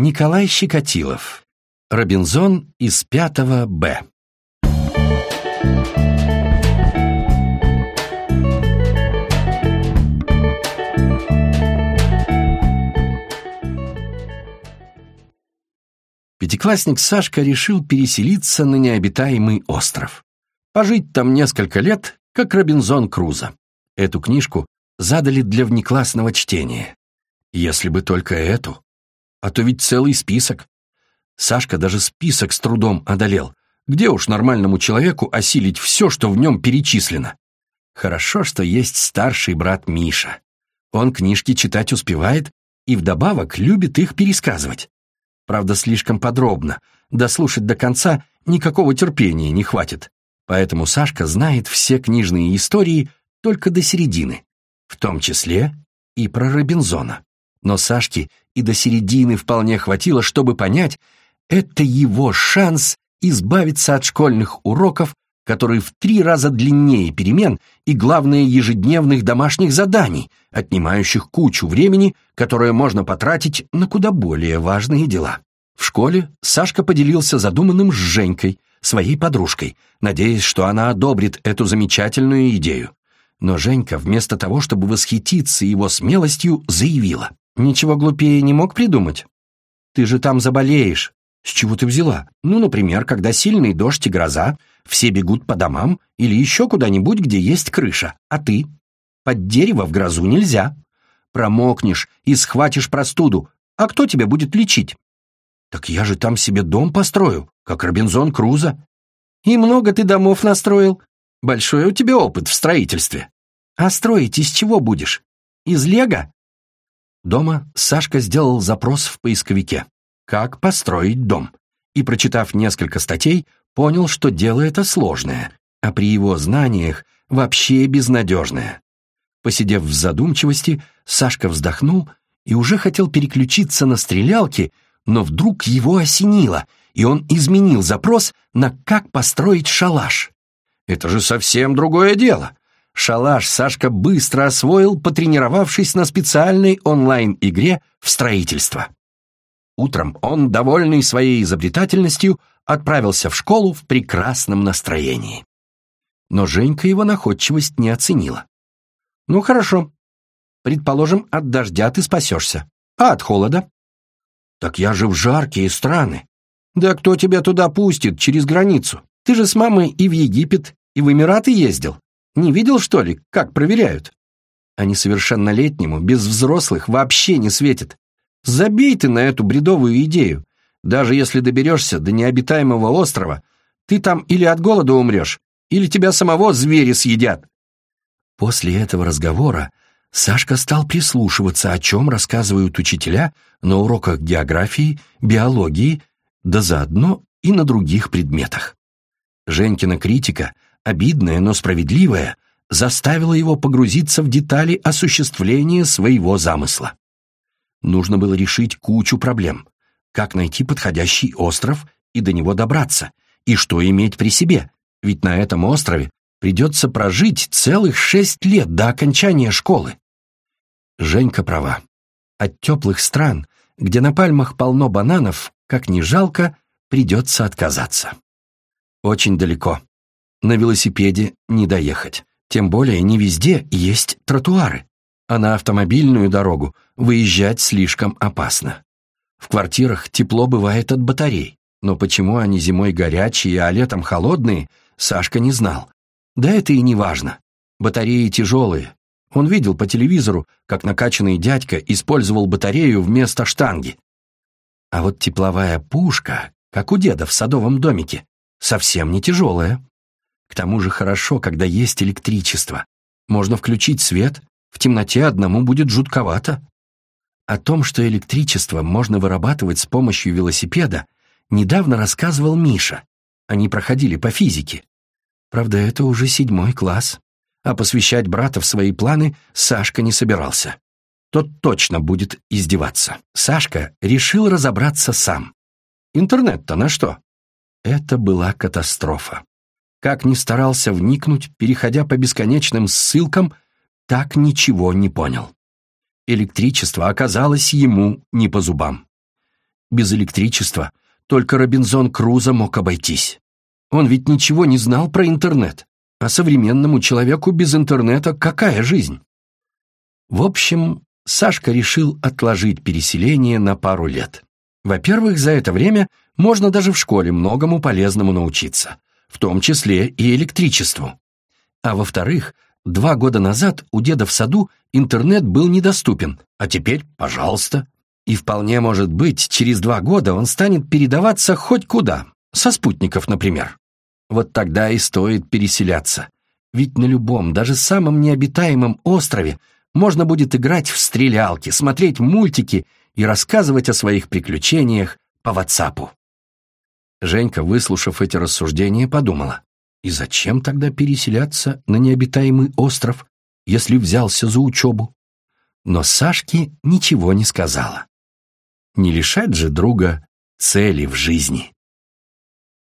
Николай Щекотилов. Робинзон из 5 Б. Пятиклассник Сашка решил переселиться на необитаемый остров. Пожить там несколько лет, как Робинзон Крузо. Эту книжку задали для внеклассного чтения. Если бы только эту. А то ведь целый список. Сашка даже список с трудом одолел. Где уж нормальному человеку осилить все, что в нем перечислено? Хорошо, что есть старший брат Миша. Он книжки читать успевает и вдобавок любит их пересказывать. Правда, слишком подробно. Дослушать до конца никакого терпения не хватит. Поэтому Сашка знает все книжные истории только до середины, в том числе и про Робинзона. Но Сашке и до середины вполне хватило, чтобы понять, это его шанс избавиться от школьных уроков, которые в три раза длиннее перемен и, главное, ежедневных домашних заданий, отнимающих кучу времени, которое можно потратить на куда более важные дела. В школе Сашка поделился задуманным с Женькой, своей подружкой, надеясь, что она одобрит эту замечательную идею. Но Женька, вместо того, чтобы восхититься его смелостью, заявила. Ничего глупее не мог придумать? Ты же там заболеешь. С чего ты взяла? Ну, например, когда сильный дождь и гроза, все бегут по домам или еще куда-нибудь, где есть крыша. А ты? Под дерево в грозу нельзя. Промокнешь и схватишь простуду. А кто тебя будет лечить? Так я же там себе дом построю, как Робинзон Крузо. И много ты домов настроил. Большой у тебя опыт в строительстве. А строить из чего будешь? Из лего? Дома Сашка сделал запрос в поисковике «Как построить дом?» и, прочитав несколько статей, понял, что дело это сложное, а при его знаниях вообще безнадежное. Посидев в задумчивости, Сашка вздохнул и уже хотел переключиться на стрелялки, но вдруг его осенило, и он изменил запрос на «Как построить шалаш?». Это же совсем другое дело. Шалаш Сашка быстро освоил, потренировавшись на специальной онлайн-игре в строительство. Утром он, довольный своей изобретательностью, отправился в школу в прекрасном настроении. Но Женька его находчивость не оценила. «Ну хорошо. Предположим, от дождя ты спасешься. А от холода?» «Так я же в жаркие страны. Да кто тебя туда пустит, через границу? Ты же с мамой и в Египет, и в Эмираты ездил. Не видел, что ли, как проверяют? А несовершеннолетнему, без взрослых, вообще не светит. Забей ты на эту бредовую идею. Даже если доберешься до необитаемого острова, ты там или от голода умрешь, или тебя самого звери съедят. После этого разговора Сашка стал прислушиваться, о чем рассказывают учителя на уроках географии, биологии, да заодно и на других предметах. Женькина критика — обидное, но справедливое, заставило его погрузиться в детали осуществления своего замысла. Нужно было решить кучу проблем. Как найти подходящий остров и до него добраться, и что иметь при себе, ведь на этом острове придется прожить целых шесть лет до окончания школы. Женька права. От теплых стран, где на пальмах полно бананов, как ни жалко, придется отказаться. Очень далеко, на велосипеде не доехать. Тем более не везде есть тротуары. А на автомобильную дорогу выезжать слишком опасно. В квартирах тепло бывает от батарей. Но почему они зимой горячие, а летом холодные, Сашка не знал. Да это и не важно. Батареи тяжелые. Он видел по телевизору, как накачанный дядька использовал батарею вместо штанги. А вот тепловая пушка, как у деда в садовом домике, совсем не тяжелая. К тому же хорошо, когда есть электричество. Можно включить свет, в темноте одному будет жутковато. О том, что электричество можно вырабатывать с помощью велосипеда, недавно рассказывал Миша. Они проходили по физике. Правда, это уже седьмой класс. А посвящать брата в свои планы Сашка не собирался. Тот точно будет издеваться. Сашка решил разобраться сам. Интернет-то на что? Это была катастрофа. Как ни старался вникнуть, переходя по бесконечным ссылкам, так ничего не понял. Электричество оказалось ему не по зубам. Без электричества только Робинзон Крузо мог обойтись. Он ведь ничего не знал про интернет. А современному человеку без интернета какая жизнь? В общем, Сашка решил отложить переселение на пару лет. Во-первых, за это время можно даже в школе многому полезному научиться, в том числе и электричеству. А во-вторых, два года назад у деда в саду интернет был недоступен, а теперь, пожалуйста. И вполне может быть, через два года он станет передаваться хоть куда, со спутников, например. Вот тогда и стоит переселяться. Ведь на любом, даже самом необитаемом острове можно будет играть в стрелялки, смотреть мультики и рассказывать о своих приключениях по ватсапу. Женька, выслушав эти рассуждения, подумала, и зачем тогда переселяться на необитаемый остров, если взялся за учебу? Но Сашке ничего не сказала. Не лишать же друга цели в жизни.